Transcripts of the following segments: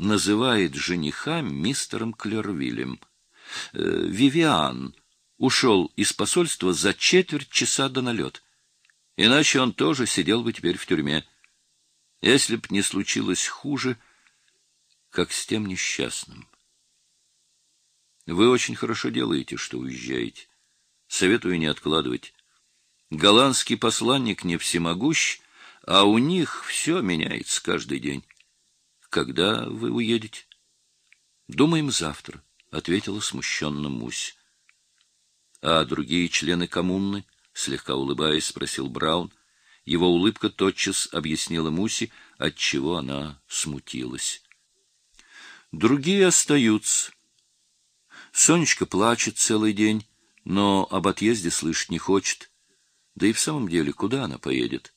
называет жениха мистером Клервилем. Э, Вивиан ушел из посольства за четверть часа до налет. Иначе он тоже сидел бы теперь в тюрьме. Если б не случилось хуже, как с тем несчастным. Вы очень хорошо делаете, что уезжаете. Советую не откладывать. Голландский посланник не всемогущ, а у них все меняется каждый день. Когда вы уедете? Думаем завтра, ответила смущенно Мусь. А другие члены коммуны, слегка улыбаясь, спросил Браун. Его улыбка тотчас объяснила Муси, от чего она смутилась. Другие остаются. Сонечка плачет целый день, но об отъезде слышать не хочет. Да и в самом деле, куда она поедет?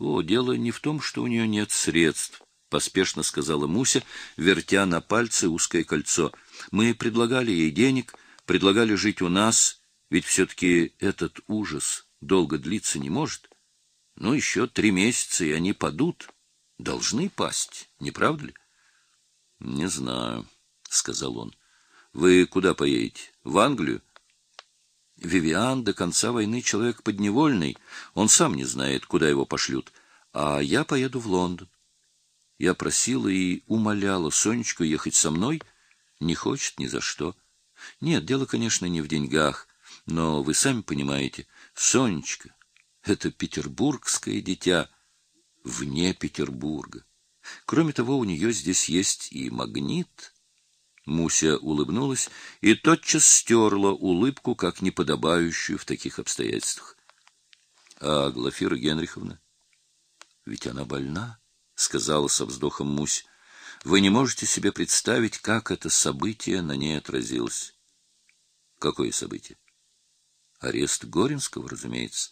О, дело не в том, что у нее нет средств, поспешно сказала Муся, вертя на пальце узкое кольцо. Мы предлагали ей денег, предлагали жить у нас, ведь все таки этот ужас долго длиться не может. Ну еще три месяца, и они падут. Должны пасть, не правда ли? Не знаю, сказал он. Вы куда поедете? В Англию? Вивиан до конца войны человек подневольный, он сам не знает, куда его пошлют, а я поеду в Лондон. Я просила и умоляла Сонечку ехать со мной, не хочет ни за что. Нет, дело, конечно, не в деньгах, но вы сами понимаете, Сонечка это петербургское дитя вне Петербурга. Кроме того, у нее здесь есть и магнит. Муся улыбнулась и тотчас стерла улыбку, как неподобающую в таких обстоятельствах. А Глафира Генриховна? Ведь она больна, сказала со вздохом Мусь. Вы не можете себе представить, как это событие на ней отразилось. Какое событие? Арест Горинского, разумеется.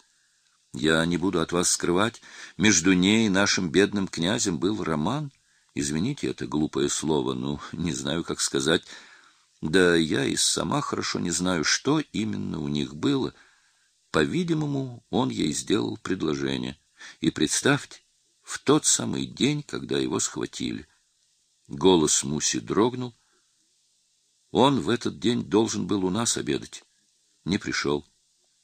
Я не буду от вас скрывать, между ней и нашим бедным князем был роман. Извините это глупое слово, ну, не знаю, как сказать. Да я и сама хорошо не знаю, что именно у них было. По-видимому, он ей сделал предложение. И представьте, в тот самый день, когда его схватили. Голос Муси дрогнул. Он в этот день должен был у нас обедать. Не пришел.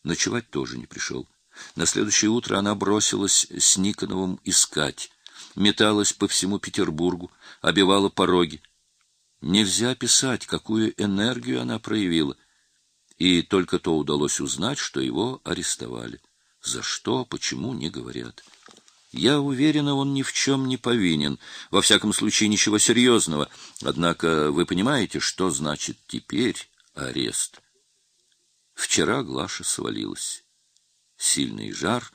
Ночевать тоже не пришел. На следующее утро она бросилась с Никоновым искать, металась по всему Петербургу, обивала пороги. Нельзя описать, какую энергию она проявила. И только то удалось узнать, что его арестовали. За что, почему, не говорят. Я уверена, он ни в чем не повинен, во всяком случае ничего серьезного. Однако вы понимаете, что значит теперь арест? Вчера Глаша свалилась сильный жар,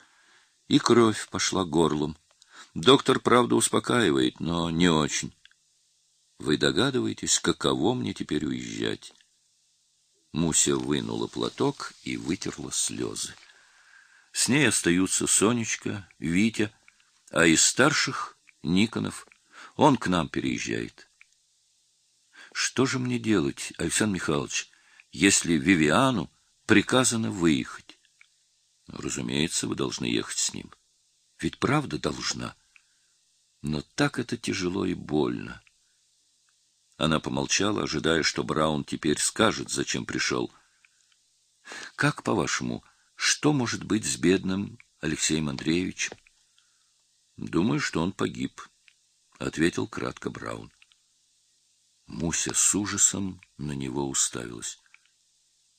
и кровь пошла горлом. Доктор, правда, успокаивает, но не очень. Вы догадываетесь, каково мне теперь уезжать? Муся вынула платок и вытерла слезы. С ней остаются Сонечка, Витя, а из старших — Никонов. Он к нам переезжает. Что же мне делать, Александр Михайлович, если Вивиану приказано выехать? Разумеется, вы должны ехать с ним. Ведь правда должна. Но так это тяжело и больно. Она помолчала, ожидая, что Браун теперь скажет, зачем пришел. Как, по-вашему, что может быть с бедным Алексеем Андреевичем? Думаю, что он погиб, ответил кратко Браун. Муся с ужасом на него уставилась.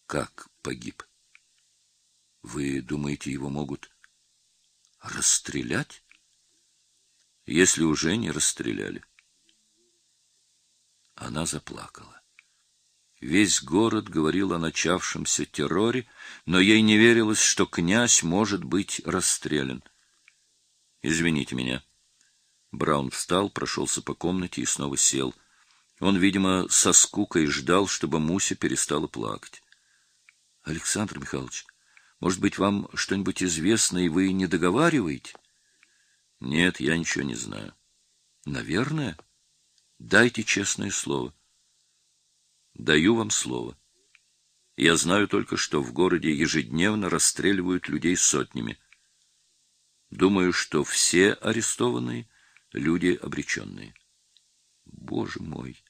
Как погиб? Вы думаете, его могут расстрелять? Если уже не расстреляли. Она заплакала. Весь город говорил о начавшемся терроре, но ей не верилось, что князь может быть расстрелян. Извините меня. Браун встал, прошелся по комнате и снова сел. Он, видимо, со скукой ждал, чтобы Муся перестала плакать. Александр Михайлович, может быть, вам что-нибудь известно, и вы не договариваете? Нет, я ничего не знаю. Наверное. Дайте честное слово. Даю вам слово. Я знаю только, что в городе ежедневно расстреливают людей сотнями. Думаю, что все арестованные люди обреченные. боже мой!